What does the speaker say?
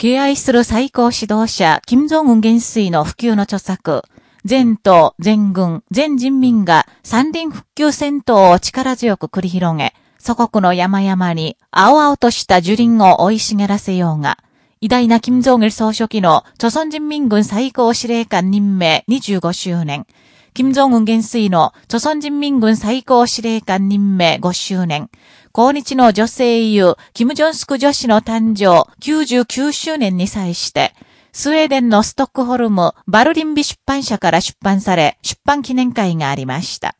敬愛する最高指導者、金正恩元帥の普及の著作、全党、全軍、全人民が山林復旧戦闘を力強く繰り広げ、祖国の山々に青々とした樹林を追い茂らせようが、偉大な金正恩総書記の朝鮮人民軍最高司令官任命25周年、金正恩元帥の朝鮮人民軍最高司令官任命5周年、抗日の女性英雄、金正スク女子の誕生99周年に際して、スウェーデンのストックホルム、バルリンビ出版社から出版され、出版記念会がありました。